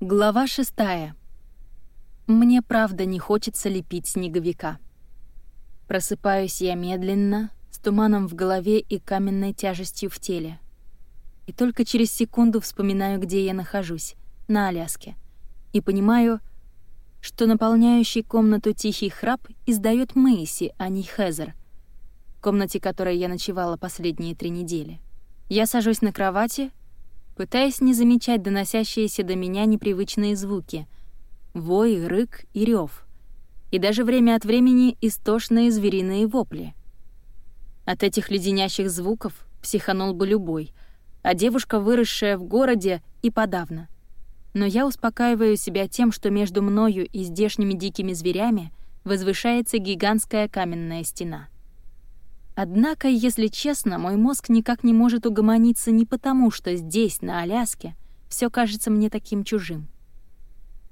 Глава шестая. Мне правда не хочется лепить снеговика. Просыпаюсь я медленно, с туманом в голове и каменной тяжестью в теле. И только через секунду вспоминаю, где я нахожусь, на Аляске, и понимаю, что наполняющий комнату тихий храп издает Мэйси, а не Хезер, в комнате которой я ночевала последние три недели. Я сажусь на кровати — пытаясь не замечать доносящиеся до меня непривычные звуки — вой, рык и рев, и даже время от времени истошные звериные вопли. От этих леденящих звуков психанул бы любой, а девушка, выросшая в городе, и подавно. Но я успокаиваю себя тем, что между мною и здешними дикими зверями возвышается гигантская каменная стена — Однако, если честно, мой мозг никак не может угомониться не потому, что здесь, на Аляске, все кажется мне таким чужим.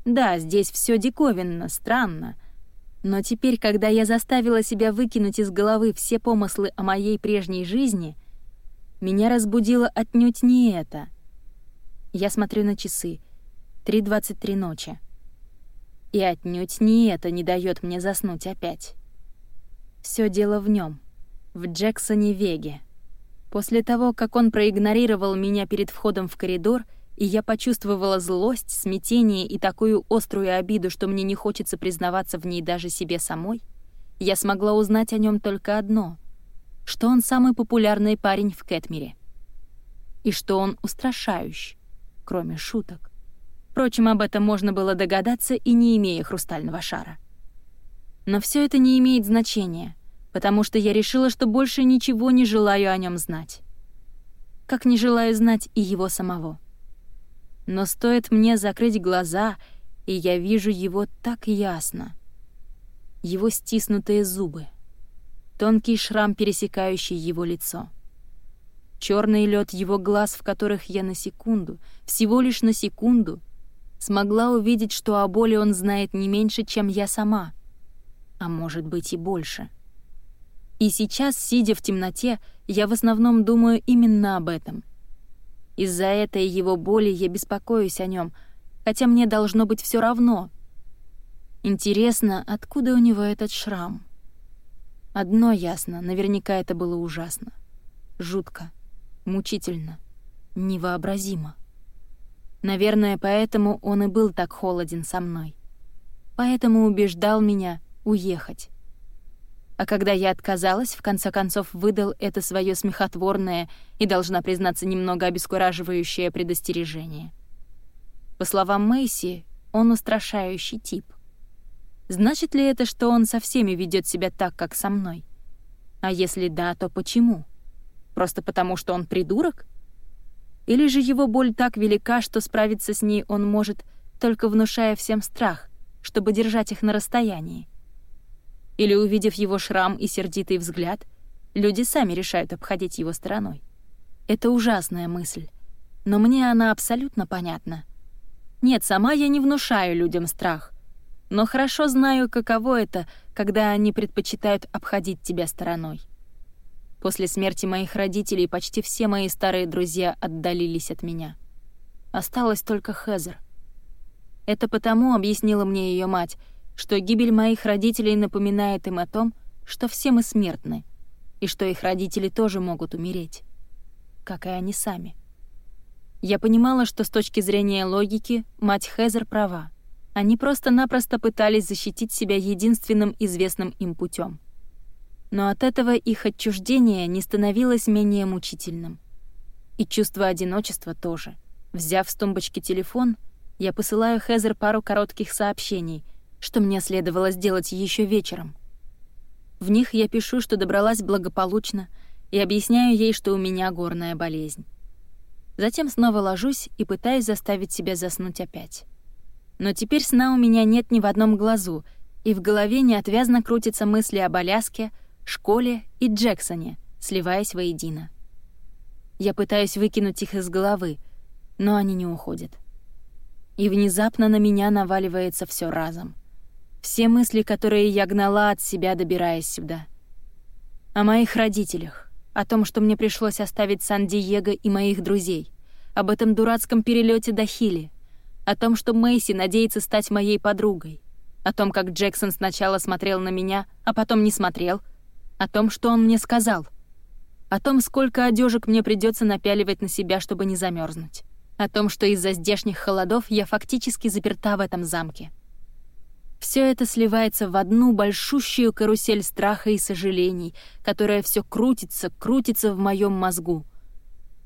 Да, здесь все диковинно, странно, но теперь, когда я заставила себя выкинуть из головы все помыслы о моей прежней жизни, меня разбудило отнюдь не это. Я смотрю на часы. 3.23 ночи. И отнюдь не это не дает мне заснуть опять. Все дело в нем в Джексоне Веге. После того, как он проигнорировал меня перед входом в коридор, и я почувствовала злость, смятение и такую острую обиду, что мне не хочется признаваться в ней даже себе самой, я смогла узнать о нем только одно — что он самый популярный парень в Кэтмире. И что он устрашающий, кроме шуток. Впрочем, об этом можно было догадаться и не имея хрустального шара. Но все это не имеет значения — потому что я решила, что больше ничего не желаю о нем знать. Как не желаю знать и его самого. Но стоит мне закрыть глаза, и я вижу его так ясно. Его стиснутые зубы, тонкий шрам, пересекающий его лицо. Черный лед его глаз, в которых я на секунду, всего лишь на секунду, смогла увидеть, что о боли он знает не меньше, чем я сама, а может быть и больше. — и сейчас, сидя в темноте, я в основном думаю именно об этом. Из-за этой его боли я беспокоюсь о нем, хотя мне должно быть все равно. Интересно, откуда у него этот шрам? Одно ясно, наверняка это было ужасно. Жутко, мучительно, невообразимо. Наверное, поэтому он и был так холоден со мной. Поэтому убеждал меня уехать. А когда я отказалась, в конце концов выдал это свое смехотворное и, должна признаться, немного обескураживающее предостережение. По словам Мэйси, он устрашающий тип. Значит ли это, что он со всеми ведет себя так, как со мной? А если да, то почему? Просто потому, что он придурок? Или же его боль так велика, что справиться с ней он может, только внушая всем страх, чтобы держать их на расстоянии? Или, увидев его шрам и сердитый взгляд, люди сами решают обходить его стороной. Это ужасная мысль, но мне она абсолютно понятна. Нет, сама я не внушаю людям страх, но хорошо знаю, каково это, когда они предпочитают обходить тебя стороной. После смерти моих родителей почти все мои старые друзья отдалились от меня. Осталась только Хезер. Это потому, объяснила мне ее мать, что гибель моих родителей напоминает им о том, что все мы смертны, и что их родители тоже могут умереть, как и они сами. Я понимала, что с точки зрения логики мать Хезер права. Они просто-напросто пытались защитить себя единственным известным им путем. Но от этого их отчуждение не становилось менее мучительным. И чувство одиночества тоже. Взяв с тумбочки телефон, я посылаю Хезер пару коротких сообщений — что мне следовало сделать еще вечером. В них я пишу, что добралась благополучно, и объясняю ей, что у меня горная болезнь. Затем снова ложусь и пытаюсь заставить себя заснуть опять. Но теперь сна у меня нет ни в одном глазу, и в голове неотвязно крутятся мысли об Аляске, школе и Джексоне, сливаясь воедино. Я пытаюсь выкинуть их из головы, но они не уходят. И внезапно на меня наваливается все разом — все мысли, которые я гнала от себя, добираясь сюда. О моих родителях, о том, что мне пришлось оставить Сан-Диего и моих друзей, об этом дурацком перелете до Хили, о том, что Мэйси надеется стать моей подругой, о том, как Джексон сначала смотрел на меня, а потом не смотрел, о том, что он мне сказал, о том, сколько одежек мне придется напяливать на себя, чтобы не замерзнуть, о том, что из-за здешних холодов я фактически заперта в этом замке. Все это сливается в одну большущую карусель страха и сожалений, которая все крутится, крутится в моем мозгу.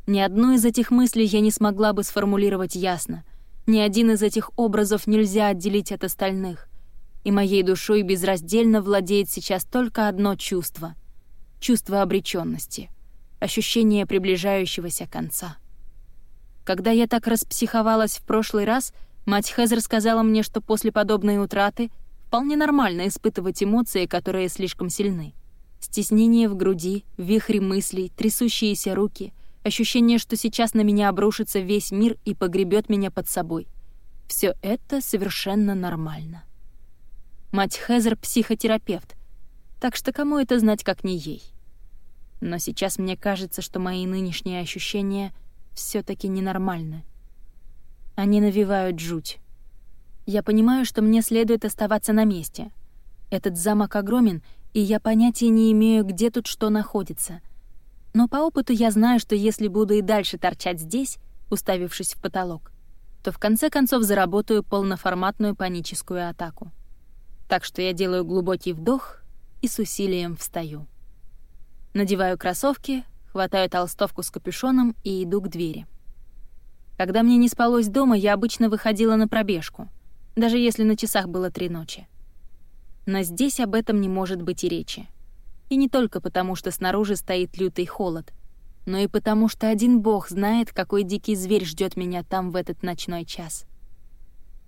Ни одну из этих мыслей я не смогла бы сформулировать ясно. Ни один из этих образов нельзя отделить от остальных. И моей душой безраздельно владеет сейчас только одно чувство — чувство обреченности, ощущение приближающегося конца. Когда я так распсиховалась в прошлый раз — Мать Хезер сказала мне, что после подобной утраты вполне нормально испытывать эмоции, которые слишком сильны. Стеснение в груди, вихри мыслей, трясущиеся руки, ощущение, что сейчас на меня обрушится весь мир и погребет меня под собой. Все это совершенно нормально. Мать Хезер — психотерапевт, так что кому это знать, как не ей? Но сейчас мне кажется, что мои нынешние ощущения все таки ненормальны. Они навевают жуть. Я понимаю, что мне следует оставаться на месте. Этот замок огромен, и я понятия не имею, где тут что находится. Но по опыту я знаю, что если буду и дальше торчать здесь, уставившись в потолок, то в конце концов заработаю полноформатную паническую атаку. Так что я делаю глубокий вдох и с усилием встаю. Надеваю кроссовки, хватаю толстовку с капюшоном и иду к двери. Когда мне не спалось дома, я обычно выходила на пробежку, даже если на часах было три ночи. Но здесь об этом не может быть и речи. И не только потому, что снаружи стоит лютый холод, но и потому, что один бог знает, какой дикий зверь ждет меня там в этот ночной час.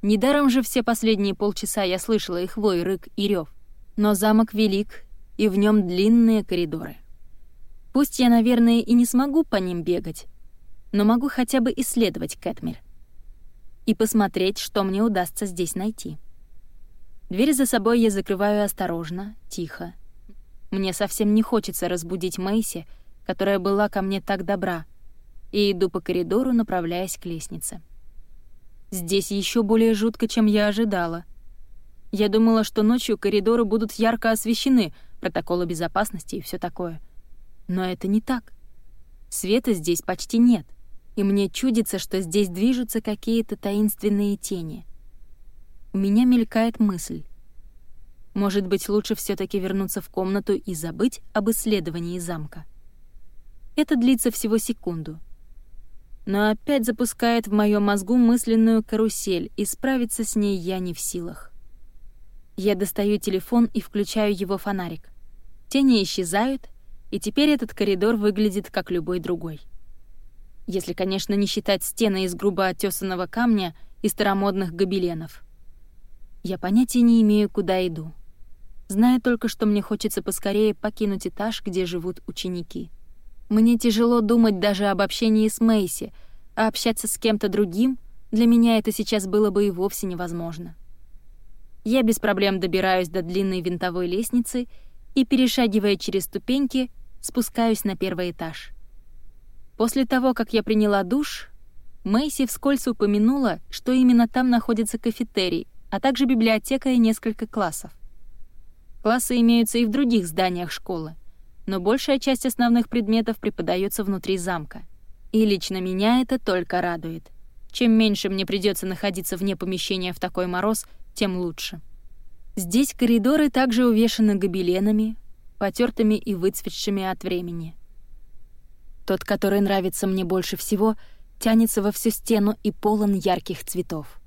Недаром же все последние полчаса я слышала их вой, рык и рев. Но замок велик, и в нем длинные коридоры. Пусть я, наверное, и не смогу по ним бегать, но могу хотя бы исследовать Кэтмир и посмотреть, что мне удастся здесь найти. Дверь за собой я закрываю осторожно, тихо. Мне совсем не хочется разбудить Мэйси, которая была ко мне так добра, и иду по коридору, направляясь к лестнице. Здесь еще более жутко, чем я ожидала. Я думала, что ночью коридоры будут ярко освещены, протоколы безопасности и все такое. Но это не так. Света здесь почти нет — и мне чудится, что здесь движутся какие-то таинственные тени. У меня мелькает мысль. Может быть, лучше все таки вернуться в комнату и забыть об исследовании замка. Это длится всего секунду. Но опять запускает в моем мозгу мысленную карусель, и справиться с ней я не в силах. Я достаю телефон и включаю его фонарик. Тени исчезают, и теперь этот коридор выглядит как любой другой если, конечно, не считать стены из грубо оттесанного камня и старомодных гобеленов. Я понятия не имею, куда иду. Знаю только, что мне хочется поскорее покинуть этаж, где живут ученики. Мне тяжело думать даже об общении с Мэйси, а общаться с кем-то другим для меня это сейчас было бы и вовсе невозможно. Я без проблем добираюсь до длинной винтовой лестницы и, перешагивая через ступеньки, спускаюсь на первый этаж. После того, как я приняла душ, Мэйси вскользь упомянула, что именно там находится кафетерий, а также библиотека и несколько классов. Классы имеются и в других зданиях школы, но большая часть основных предметов преподается внутри замка. И лично меня это только радует. Чем меньше мне придется находиться вне помещения в такой мороз, тем лучше. Здесь коридоры также увешаны гобеленами, потертыми и выцветшими от времени. Тот, который нравится мне больше всего, тянется во всю стену и полон ярких цветов.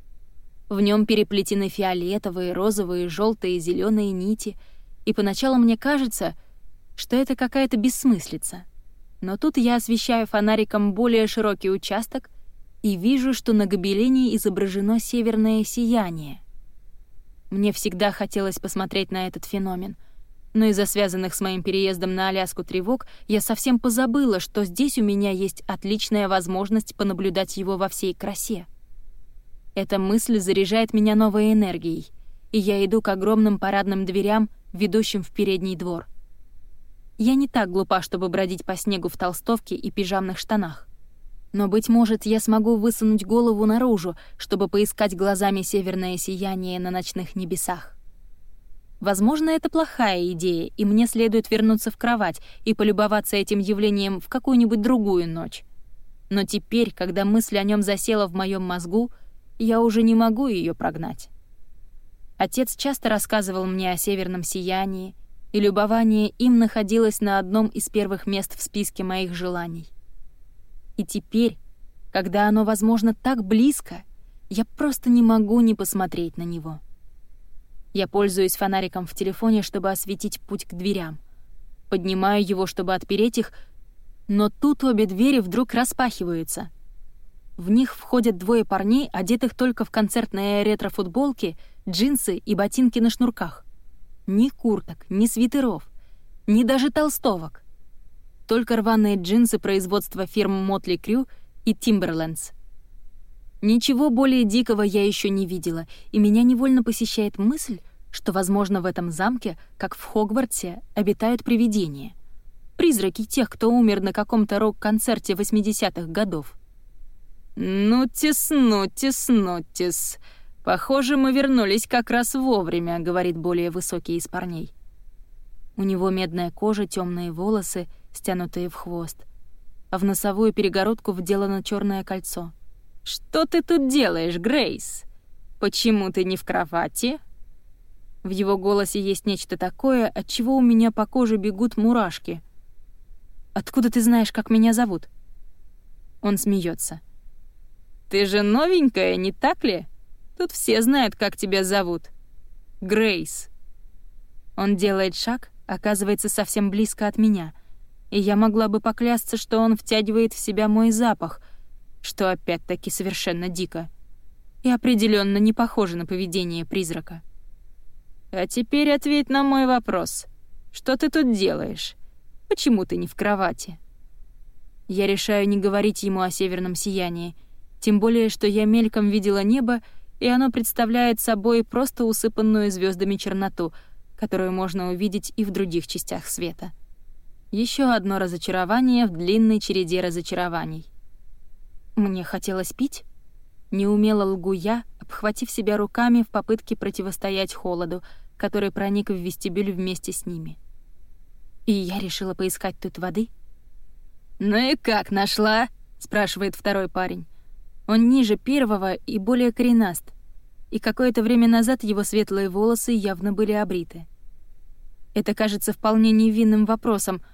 В нем переплетены фиолетовые, розовые, желтые зеленые нити, и поначалу мне кажется, что это какая-то бессмыслица. Но тут я освещаю фонариком более широкий участок и вижу, что на гобелене изображено северное сияние. Мне всегда хотелось посмотреть на этот феномен — но из-за связанных с моим переездом на Аляску тревог я совсем позабыла, что здесь у меня есть отличная возможность понаблюдать его во всей красе. Эта мысль заряжает меня новой энергией, и я иду к огромным парадным дверям, ведущим в передний двор. Я не так глупа, чтобы бродить по снегу в толстовке и пижамных штанах. Но, быть может, я смогу высунуть голову наружу, чтобы поискать глазами северное сияние на ночных небесах. Возможно, это плохая идея, и мне следует вернуться в кровать и полюбоваться этим явлением в какую-нибудь другую ночь. Но теперь, когда мысль о нем засела в моем мозгу, я уже не могу ее прогнать. Отец часто рассказывал мне о северном сиянии, и любование им находилось на одном из первых мест в списке моих желаний. И теперь, когда оно, возможно, так близко, я просто не могу не посмотреть на него. Я пользуюсь фонариком в телефоне, чтобы осветить путь к дверям. Поднимаю его, чтобы отпереть их, но тут обе двери вдруг распахиваются. В них входят двое парней, одетых только в концертные ретро-футболки, джинсы и ботинки на шнурках. Ни курток, ни свитеров, ни даже толстовок только рваные джинсы производства фирм Motley Crue и Timberlands. Ничего более дикого я еще не видела, и меня невольно посещает мысль, что, возможно, в этом замке, как в Хогвартсе, обитают привидения. Призраки тех, кто умер на каком-то рок-концерте 80-х годов. «Нутис, нутис, нутис. Похоже, мы вернулись как раз вовремя», — говорит более высокий из парней. У него медная кожа, темные волосы — стянутые в хвост, а в носовую перегородку вделано черное кольцо. «Что ты тут делаешь, Грейс? Почему ты не в кровати?» В его голосе есть нечто такое, от чего у меня по коже бегут мурашки. «Откуда ты знаешь, как меня зовут?» Он смеется. «Ты же новенькая, не так ли? Тут все знают, как тебя зовут. Грейс». Он делает шаг, оказывается совсем близко от меня — и я могла бы поклясться, что он втягивает в себя мой запах, что опять-таки совершенно дико и определенно не похоже на поведение призрака. «А теперь ответь на мой вопрос. Что ты тут делаешь? Почему ты не в кровати?» Я решаю не говорить ему о северном сиянии, тем более, что я мельком видела небо, и оно представляет собой просто усыпанную звездами черноту, которую можно увидеть и в других частях света. Еще одно разочарование в длинной череде разочарований. Мне хотелось пить? Неумело лгу я, обхватив себя руками в попытке противостоять холоду, который проник в вестибюль вместе с ними. И я решила поискать тут воды. «Ну и как, нашла?» — спрашивает второй парень. Он ниже первого и более коренаст, и какое-то время назад его светлые волосы явно были обриты. Это кажется вполне невинным вопросом —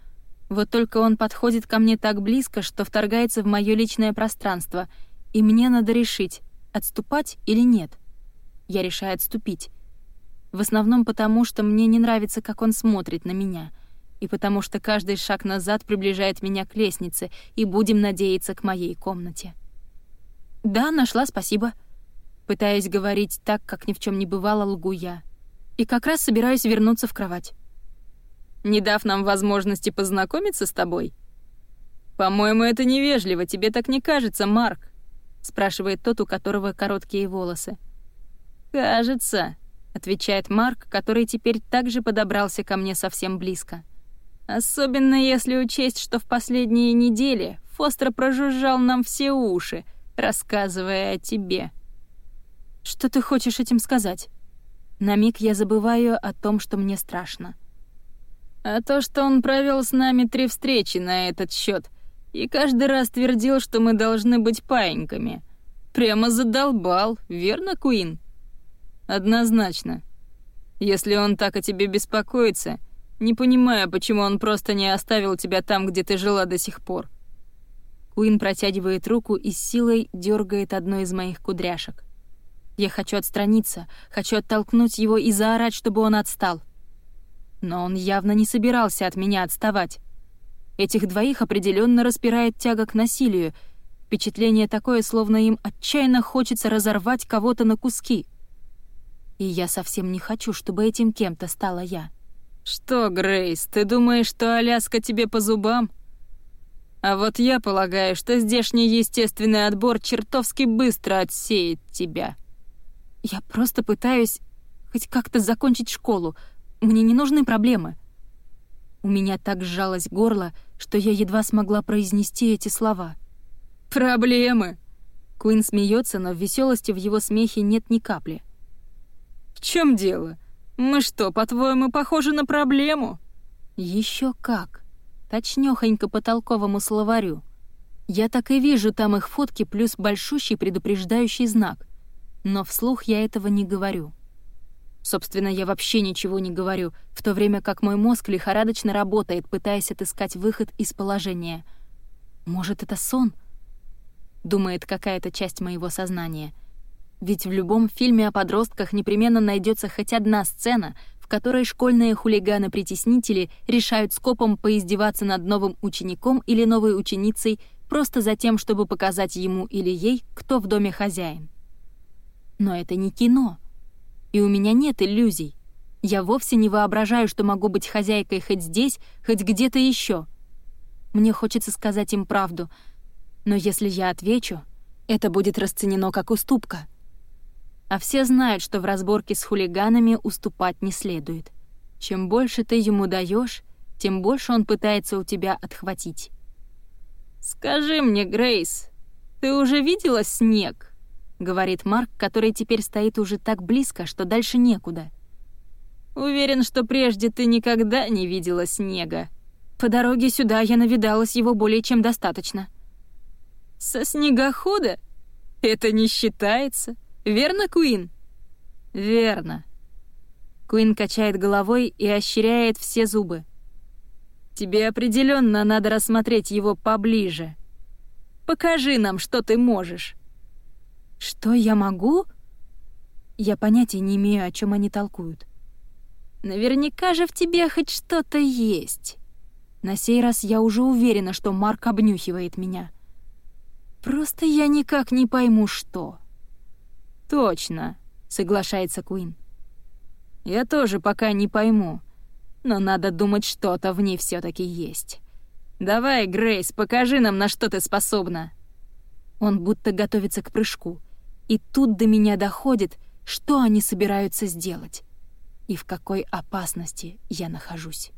вот только он подходит ко мне так близко, что вторгается в моё личное пространство, и мне надо решить, отступать или нет. Я решаю отступить. В основном потому, что мне не нравится, как он смотрит на меня, и потому что каждый шаг назад приближает меня к лестнице, и будем надеяться к моей комнате. «Да, нашла, спасибо». Пытаюсь говорить так, как ни в чем не бывало, лгу я. И как раз собираюсь вернуться в кровать не дав нам возможности познакомиться с тобой? По-моему, это невежливо, тебе так не кажется, Марк? спрашивает тот, у которого короткие волосы. Кажется, отвечает Марк, который теперь также подобрался ко мне совсем близко. Особенно если учесть, что в последние недели Фостер прожужжал нам все уши, рассказывая о тебе. Что ты хочешь этим сказать? На миг я забываю о том, что мне страшно а то, что он провел с нами три встречи на этот счет и каждый раз твердил, что мы должны быть паиньками. Прямо задолбал, верно, Куин? Однозначно. Если он так о тебе беспокоится, не понимаю, почему он просто не оставил тебя там, где ты жила до сих пор. Куин протягивает руку и с силой дергает одну из моих кудряшек. Я хочу отстраниться, хочу оттолкнуть его и заорать, чтобы он отстал. Но он явно не собирался от меня отставать. Этих двоих определенно распирает тяга к насилию. Впечатление такое, словно им отчаянно хочется разорвать кого-то на куски. И я совсем не хочу, чтобы этим кем-то стала я. «Что, Грейс, ты думаешь, что Аляска тебе по зубам?» А вот я полагаю, что здешний естественный отбор чертовски быстро отсеет тебя. Я просто пытаюсь хоть как-то закончить школу, мне не нужны проблемы». У меня так сжалось горло, что я едва смогла произнести эти слова. «Проблемы!» Куин смеется, но в веселости в его смехе нет ни капли. «В чем дело? Мы что, по-твоему, похожи на проблему?» Еще как. Точнёхонько по толковому словарю. Я так и вижу там их фотки плюс большущий предупреждающий знак. Но вслух я этого не говорю. Собственно, я вообще ничего не говорю, в то время как мой мозг лихорадочно работает, пытаясь отыскать выход из положения. Может, это сон? Думает какая-то часть моего сознания. Ведь в любом фильме о подростках непременно найдется хоть одна сцена, в которой школьные хулиганы-притеснители решают скопом поиздеваться над новым учеником или новой ученицей просто за тем, чтобы показать ему или ей, кто в доме хозяин. Но это не кино — и у меня нет иллюзий. Я вовсе не воображаю, что могу быть хозяйкой хоть здесь, хоть где-то еще. Мне хочется сказать им правду, но если я отвечу, это будет расценено как уступка. А все знают, что в разборке с хулиганами уступать не следует. Чем больше ты ему даешь, тем больше он пытается у тебя отхватить. «Скажи мне, Грейс, ты уже видела снег?» — говорит Марк, который теперь стоит уже так близко, что дальше некуда. «Уверен, что прежде ты никогда не видела снега. По дороге сюда я навидалась его более чем достаточно». «Со снегохода? Это не считается. Верно, Куин?» «Верно». Куин качает головой и ощеряет все зубы. «Тебе определенно надо рассмотреть его поближе. Покажи нам, что ты можешь». Что я могу? Я понятия не имею, о чем они толкуют. Наверняка же в тебе хоть что-то есть. На сей раз я уже уверена, что Марк обнюхивает меня. Просто я никак не пойму, что. Точно, соглашается Куин. Я тоже пока не пойму, но надо думать, что-то в ней все таки есть. Давай, Грейс, покажи нам, на что ты способна. Он будто готовится к прыжку — и тут до меня доходит, что они собираются сделать и в какой опасности я нахожусь.